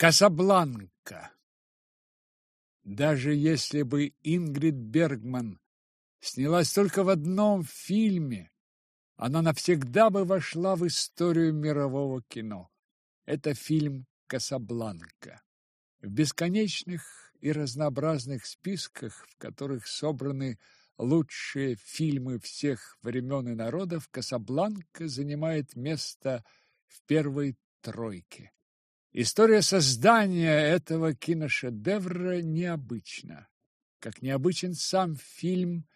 Касабланка. Даже если бы Ингрид Бергман снялась только в одном фильме, она навсегда бы вошла в историю мирового кино. Это фильм «Касабланка». В бесконечных и разнообразных списках, в которых собраны лучшие фильмы всех времен и народов, «Касабланка» занимает место в первой тройке. История создания этого киношедевра необычна, как необычен сам фильм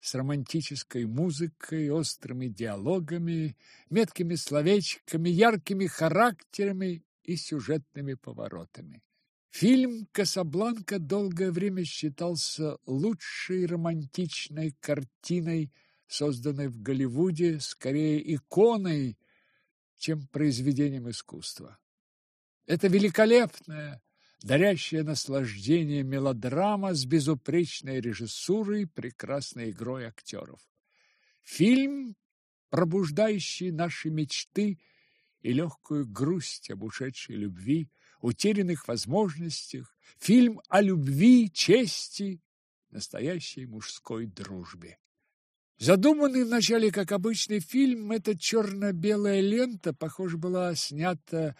с романтической музыкой, острыми диалогами, меткими словечками, яркими характерами и сюжетными поворотами. Фильм «Касабланка» долгое время считался лучшей романтичной картиной, созданной в Голливуде, скорее иконой, чем произведением искусства. Это великолепная, дарящая наслаждение мелодрама с безупречной режиссурой, прекрасной игрой актеров. Фильм, пробуждающий наши мечты и легкую грусть об ушедшей любви, утерянных возможностях, фильм о любви, чести, настоящей мужской дружбе. Задуманный вначале как обычный фильм, эта черно-белая лента, похоже, была снята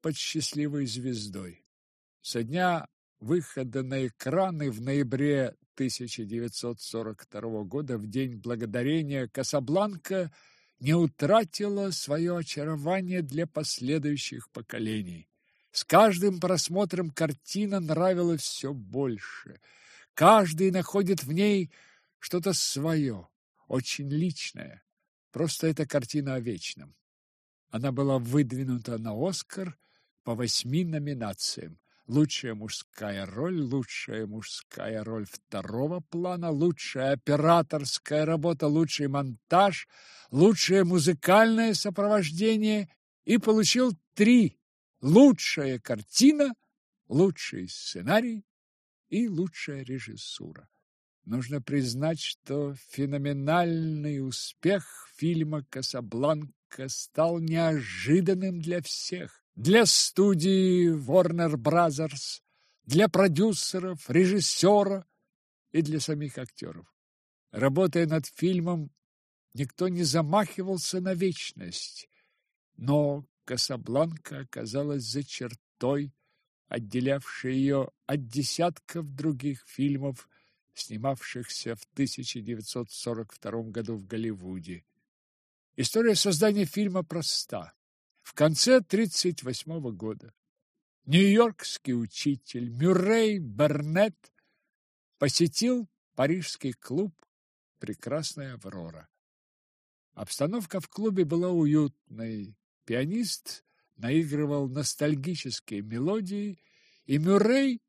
под счастливой звездой. Со дня выхода на экраны в ноябре 1942 года, в День Благодарения, Касабланка не утратила свое очарование для последующих поколений. С каждым просмотром картина нравилась все больше. Каждый находит в ней что-то свое, очень личное. Просто эта картина о вечном. Она была выдвинута на «Оскар» по восьми номинациям. Лучшая мужская роль, лучшая мужская роль второго плана, лучшая операторская работа, лучший монтаж, лучшее музыкальное сопровождение и получил три лучшая картина, лучший сценарий и лучшая режиссура. Нужно признать, что феноменальный успех фильма «Касабланка» стал неожиданным для всех. Для студии Warner Brothers, для продюсеров, режиссера и для самих актеров. Работая над фильмом, никто не замахивался на вечность, но Касабланка оказалась за чертой, отделявшей ее от десятков других фильмов, снимавшихся в 1942 году в Голливуде. История создания фильма проста. В конце 1938 года нью-йоркский учитель Мюррей Бернет посетил парижский клуб «Прекрасная Аврора». Обстановка в клубе была уютной, Пианист наигрывал ностальгические мелодии, и Мюррей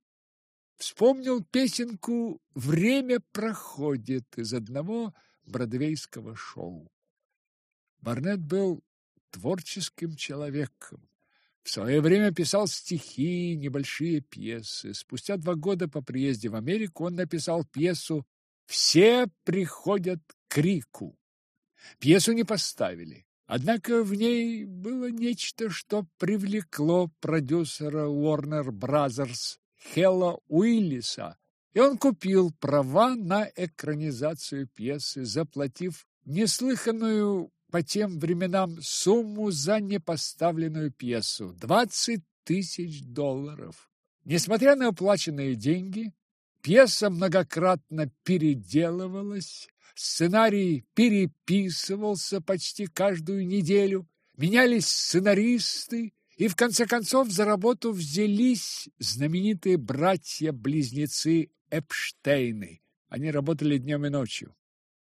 вспомнил песенку «Время проходит» из одного бродвейского шоу. Барнетт был творческим человеком. В свое время писал стихи, небольшие пьесы. Спустя два года по приезде в Америку он написал пьесу «Все приходят к крику». Пьесу не поставили. Однако в ней было нечто, что привлекло продюсера Warner Brothers Хелла Уиллиса, и он купил права на экранизацию пьесы, заплатив неслыханную по тем временам сумму за непоставленную пьесу – 20 тысяч долларов. Несмотря на оплаченные деньги, пьеса многократно переделывалась, Сценарий переписывался почти каждую неделю, менялись сценаристы, и в конце концов за работу взялись знаменитые братья-близнецы Эпштейны. Они работали днем и ночью.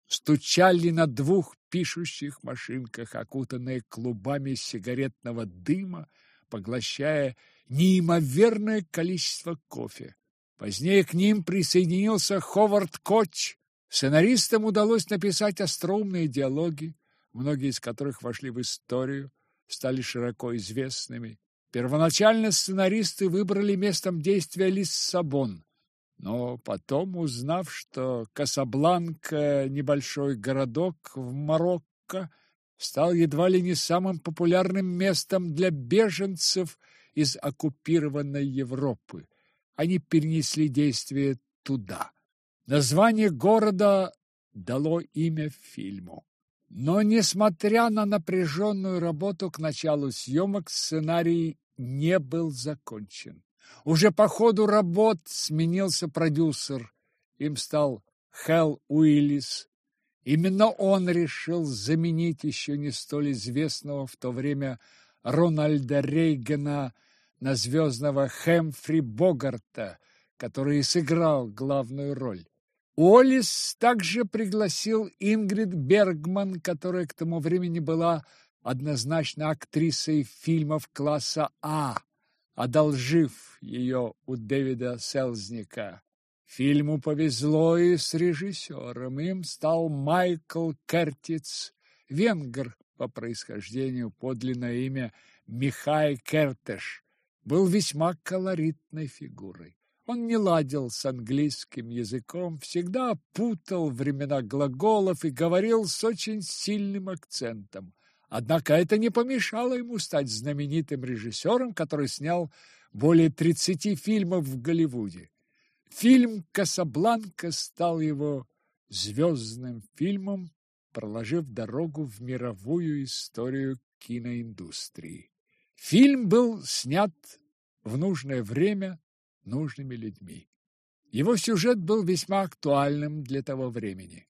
Стучали на двух пишущих машинках, окутанные клубами сигаретного дыма, поглощая неимоверное количество кофе. Позднее к ним присоединился Ховард Коч, Сценаристам удалось написать остроумные диалоги, многие из которых вошли в историю, стали широко известными. Первоначально сценаристы выбрали местом действия Лиссабон, но потом, узнав, что Касабланка – небольшой городок в Марокко, стал едва ли не самым популярным местом для беженцев из оккупированной Европы. Они перенесли действие туда. Название города дало имя фильму. Но, несмотря на напряженную работу к началу съемок, сценарий не был закончен. Уже по ходу работ сменился продюсер. Им стал Хелл Уиллис. Именно он решил заменить еще не столь известного в то время Рональда Рейгана на звездного Хэмфри Богарта, который и сыграл главную роль. Уоллес также пригласил Ингрид Бергман, которая к тому времени была однозначно актрисой фильмов класса А, одолжив ее у Дэвида Селзника. Фильму повезло и с режиссером. Им стал Майкл Кертиц, венгр по происхождению, подлинное имя Михай Кертеш, был весьма колоритной фигурой. Он не ладил с английским языком, всегда путал времена глаголов и говорил с очень сильным акцентом. Однако это не помешало ему стать знаменитым режиссером, который снял более 30 фильмов в Голливуде. Фильм «Касабланка» стал его звездным фильмом, проложив дорогу в мировую историю киноиндустрии. Фильм был снят в нужное время нужными людьми. Его сюжет был весьма актуальным для того времени.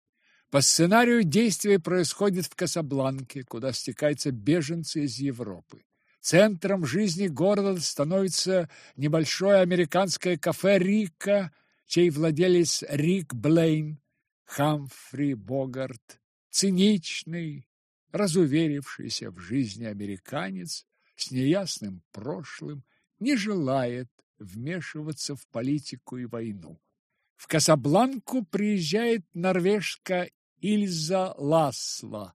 По сценарию действие происходит в Касабланке, куда стекаются беженцы из Европы. Центром жизни города становится небольшое американское кафе «Рика», чей владелец Рик Блейн, Хамфри Богарт, циничный, разуверившийся в жизни американец с неясным прошлым, не желает вмешиваться в политику и войну. В Касабланку приезжает норвежка Ильза Ласла,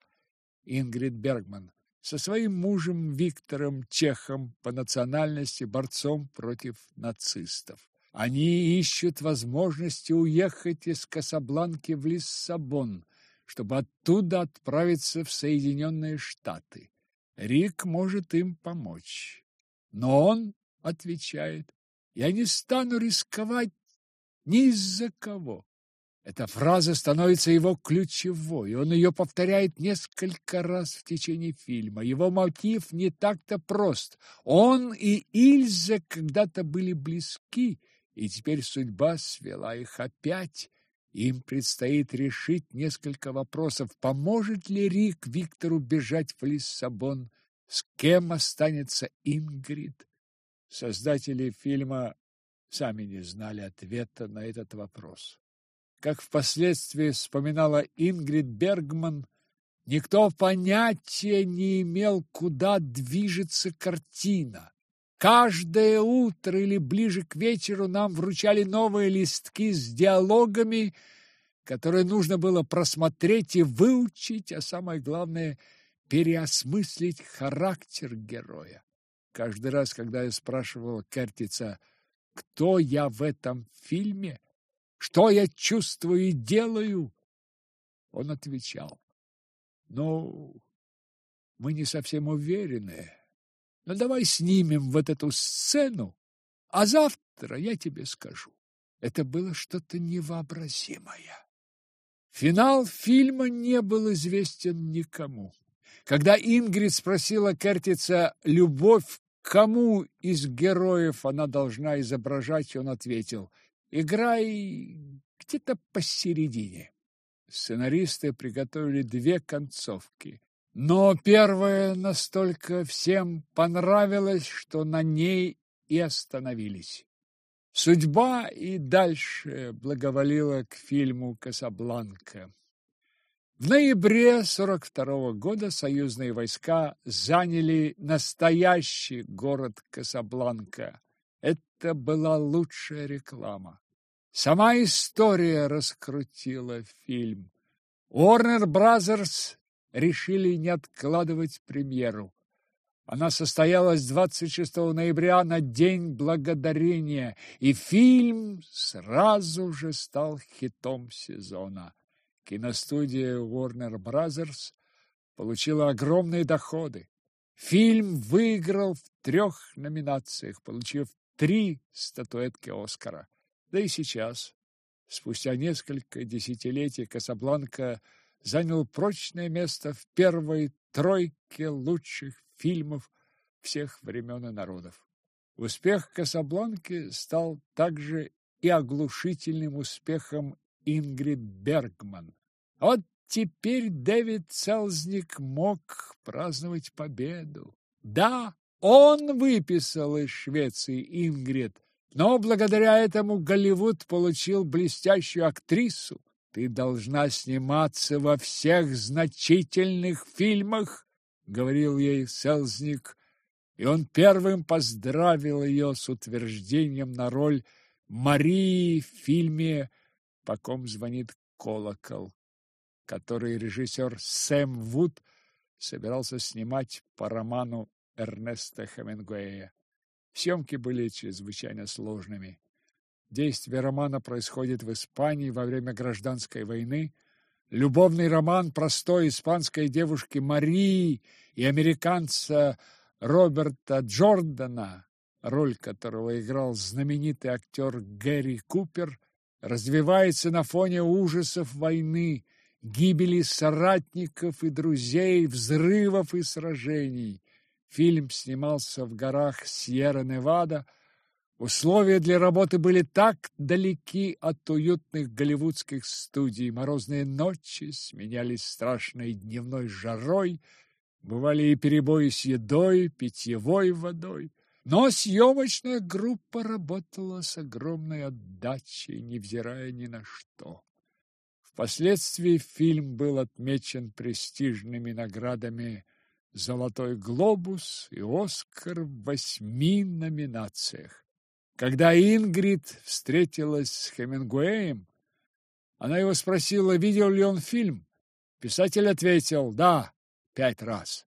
Ингрид Бергман, со своим мужем Виктором Чехом по национальности борцом против нацистов. Они ищут возможности уехать из Касабланки в Лиссабон, чтобы оттуда отправиться в Соединенные Штаты. Рик может им помочь. Но он отвечает, я не стану рисковать ни из-за кого. Эта фраза становится его ключевой, он ее повторяет несколько раз в течение фильма. Его мотив не так-то прост. Он и Ильза когда-то были близки, и теперь судьба свела их опять. Им предстоит решить несколько вопросов. Поможет ли Рик Виктору бежать в Лиссабон? С кем останется Ингрид? Создатели фильма сами не знали ответа на этот вопрос. Как впоследствии вспоминала Ингрид Бергман, никто понятия не имел, куда движется картина. Каждое утро или ближе к вечеру нам вручали новые листки с диалогами, которые нужно было просмотреть и выучить, а самое главное – переосмыслить характер героя. Каждый раз, когда я спрашивал Кертица, кто я в этом фильме, что я чувствую и делаю? Он отвечал. Ну, мы не совсем уверены. Но давай снимем вот эту сцену, а завтра я тебе скажу. Это было что-то невообразимое. Финал фильма не был известен никому. Когда Ингрид спросила Кертица любовь к кому из героев она должна изображать, он ответил Играй где-то посередине. Сценаристы приготовили две концовки. Но первая настолько всем понравилась, что на ней и остановились. Судьба и дальше благоволила к фильму «Касабланка». В ноябре 42 -го года союзные войска заняли настоящий город Касабланка. Это была лучшая реклама. Сама история раскрутила фильм. Warner Brothers решили не откладывать премьеру. Она состоялась 26 ноября на День Благодарения, и фильм сразу же стал хитом сезона. Киностудия Warner Brothers получила огромные доходы. Фильм выиграл в трех номинациях, получив три статуэтки Оскара. Да и сейчас, спустя несколько десятилетий, Касабланка занял прочное место в первой тройке лучших фильмов всех времен и народов. Успех Касабланки стал также и оглушительным успехом Ингрид Бергман. Вот теперь Дэвид Селзник мог праздновать победу. Да, он выписал из Швеции Ингрид, но благодаря этому Голливуд получил блестящую актрису. Ты должна сниматься во всех значительных фильмах, говорил ей Селзник, и он первым поздравил ее с утверждением на роль Марии в фильме «По ком звонит колокол», который режиссер Сэм Вуд собирался снимать по роману Эрнеста Хемингуэя. Съемки были чрезвычайно сложными. Действие романа происходит в Испании во время гражданской войны. Любовный роман простой испанской девушки Марии и американца Роберта Джордана, роль которого играл знаменитый актер Гэри Купер, развивается на фоне ужасов войны, гибели соратников и друзей, взрывов и сражений. Фильм снимался в горах Сьерра-Невада. Условия для работы были так далеки от уютных голливудских студий. Морозные ночи сменялись страшной дневной жарой, бывали и перебои с едой, питьевой водой. Но съемочная группа работала с огромной отдачей, невзирая ни на что. Впоследствии фильм был отмечен престижными наградами «Золотой глобус» и «Оскар» в восьми номинациях. Когда Ингрид встретилась с Хемингуэем, она его спросила, видел ли он фильм. Писатель ответил «Да, пять раз».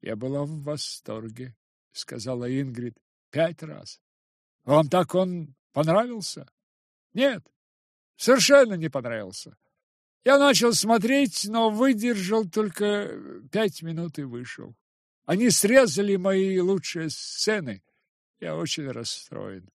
Я была в восторге, сказала Ингрид. Пять раз. Вам так он понравился? Нет, совершенно не понравился. Я начал смотреть, но выдержал только пять минут и вышел. Они срезали мои лучшие сцены. Я очень расстроен.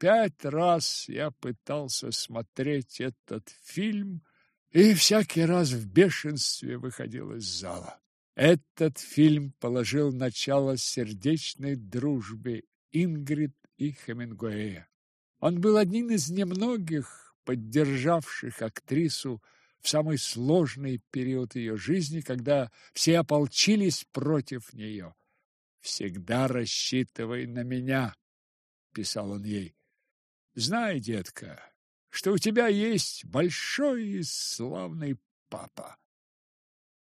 Пять раз я пытался смотреть этот фильм и всякий раз в бешенстве выходил из зала. Этот фильм положил начало сердечной дружбе Ингрид и Хемингуэя. Он был одним из немногих, поддержавших актрису в самый сложный период ее жизни, когда все ополчились против нее. «Всегда рассчитывай на меня», — писал он ей. «Знай, детка, что у тебя есть большой и славный папа».